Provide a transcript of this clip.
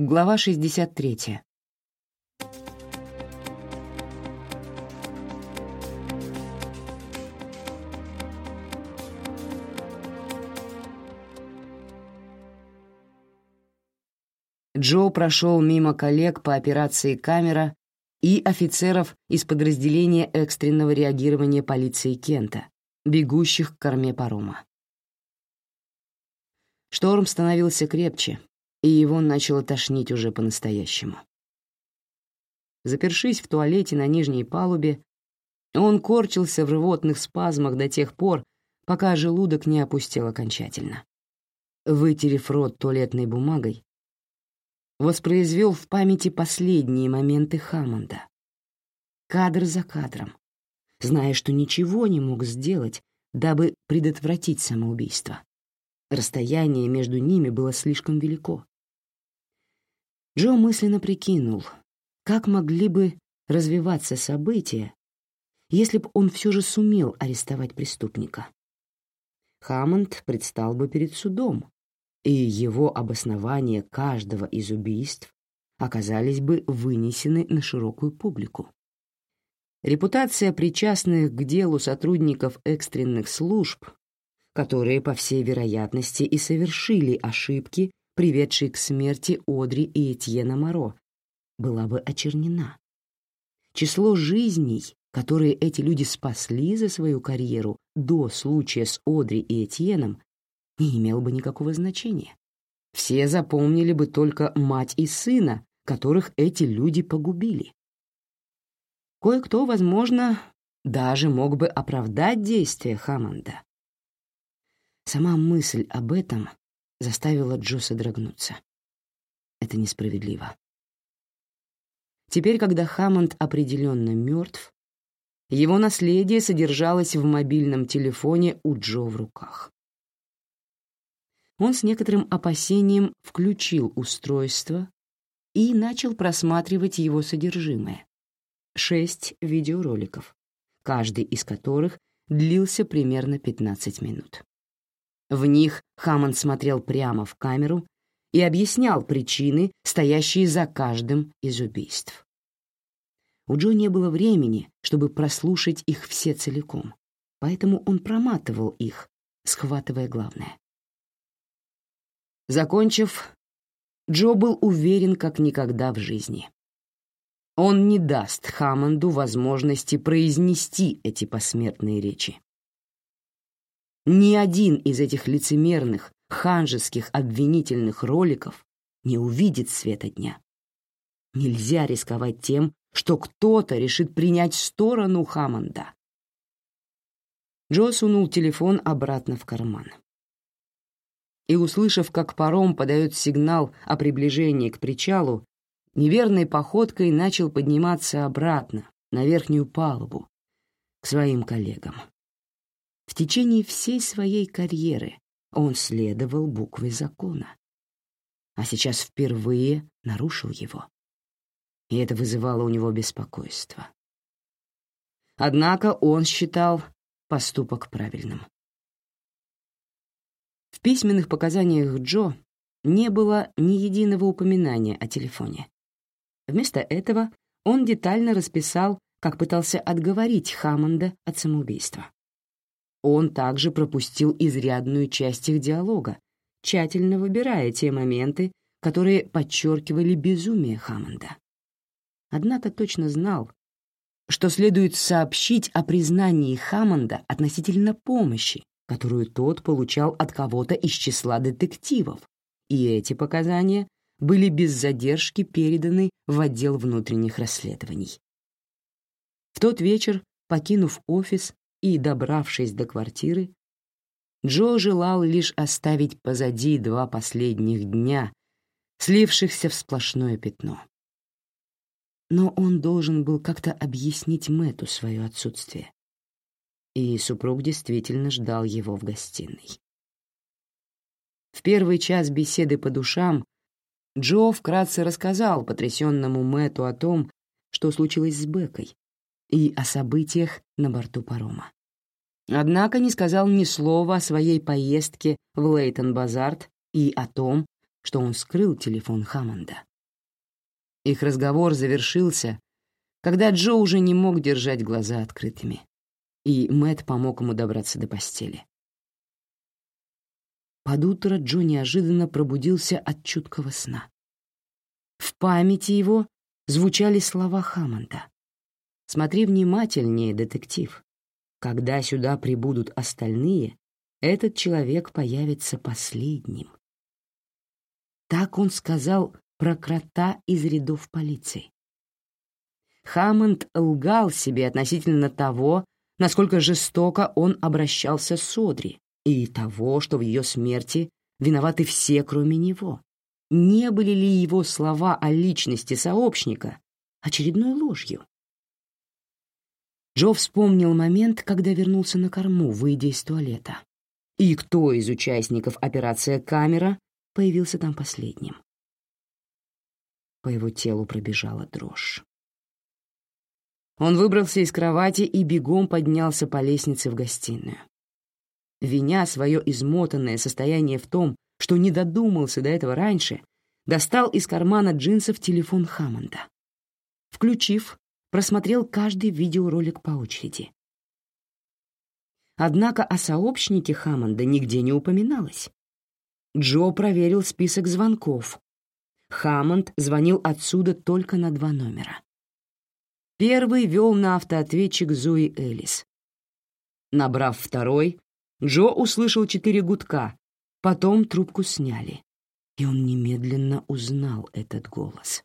Глава 63. Джо прошел мимо коллег по операции «Камера» и офицеров из подразделения экстренного реагирования полиции Кента, бегущих к корме парома. Шторм становился крепче, и его начало тошнить уже по-настоящему. Запершись в туалете на нижней палубе, он корчился в рвотных спазмах до тех пор, пока желудок не опустел окончательно. Вытерев рот туалетной бумагой, воспроизвел в памяти последние моменты Хаммонда. Кадр за кадром, зная, что ничего не мог сделать, дабы предотвратить самоубийство. Расстояние между ними было слишком велико. Джо мысленно прикинул, как могли бы развиваться события, если бы он все же сумел арестовать преступника. Хаммонд предстал бы перед судом, и его обоснования каждого из убийств оказались бы вынесены на широкую публику. Репутация причастных к делу сотрудников экстренных служб, которые, по всей вероятности, и совершили ошибки, приведшие к смерти Одри и Этьена Моро, была бы очернена. Число жизней, которые эти люди спасли за свою карьеру до случая с Одри и Этьеном, не имел бы никакого значения. Все запомнили бы только мать и сына, которых эти люди погубили. Кое-кто, возможно, даже мог бы оправдать действия Хаммонда. Сама мысль об этом заставила Джо содрогнуться. Это несправедливо. Теперь, когда Хаммонд определенно мертв, его наследие содержалось в мобильном телефоне у Джо в руках он с некоторым опасением включил устройство и начал просматривать его содержимое. Шесть видеороликов, каждый из которых длился примерно 15 минут. В них Хаммонд смотрел прямо в камеру и объяснял причины, стоящие за каждым из убийств. У Джо не было времени, чтобы прослушать их все целиком, поэтому он проматывал их, схватывая главное. Закончив, Джо был уверен как никогда в жизни. Он не даст Хаммонду возможности произнести эти посмертные речи. Ни один из этих лицемерных, ханжеских обвинительных роликов не увидит света дня. Нельзя рисковать тем, что кто-то решит принять сторону Хаммонда. Джо сунул телефон обратно в карман и, услышав, как паром подает сигнал о приближении к причалу, неверной походкой начал подниматься обратно, на верхнюю палубу, к своим коллегам. В течение всей своей карьеры он следовал букве закона, а сейчас впервые нарушил его. И это вызывало у него беспокойство. Однако он считал поступок правильным. В письменных показаниях Джо не было ни единого упоминания о телефоне. Вместо этого он детально расписал, как пытался отговорить Хаммонда от самоубийства. Он также пропустил изрядную часть их диалога, тщательно выбирая те моменты, которые подчеркивали безумие Хаммонда. Однако точно знал, что следует сообщить о признании Хаммонда относительно помощи, которую тот получал от кого-то из числа детективов, и эти показания были без задержки переданы в отдел внутренних расследований. В тот вечер, покинув офис и добравшись до квартиры, Джо желал лишь оставить позади два последних дня, слившихся в сплошное пятно. Но он должен был как-то объяснить Мэту свое отсутствие и супруг действительно ждал его в гостиной. В первый час беседы по душам Джо вкратце рассказал потрясенному Мэту о том, что случилось с Бекой, и о событиях на борту парома. Однако не сказал ни слова о своей поездке в Лейтон-Базарт и о том, что он скрыл телефон Хаммонда. Их разговор завершился, когда Джо уже не мог держать глаза открытыми, и Мэт помог ему добраться до постели. Под утро Джо неожиданно пробудился от чуткого сна. В памяти его звучали слова Хаммонда. «Смотри внимательнее, детектив. Когда сюда прибудут остальные, этот человек появится последним». Так он сказал про крота из рядов полиции. Хаммонд лгал себе относительно того, насколько жестоко он обращался с Одри, и того, что в ее смерти виноваты все, кроме него. Не были ли его слова о личности сообщника очередной ложью? Джо вспомнил момент, когда вернулся на корму, выйдя из туалета. И кто из участников операции «Камера» появился там последним? По его телу пробежала дрожь. Он выбрался из кровати и бегом поднялся по лестнице в гостиную. Виня свое измотанное состояние в том, что не додумался до этого раньше, достал из кармана джинсов телефон Хаммонда. Включив, просмотрел каждый видеоролик по очереди. Однако о сообщнике Хаммонда нигде не упоминалось. Джо проверил список звонков. Хаммонд звонил отсюда только на два номера. Первый вел на автоответчик Зои Элис. Набрав второй, Джо услышал четыре гудка, потом трубку сняли, и он немедленно узнал этот голос.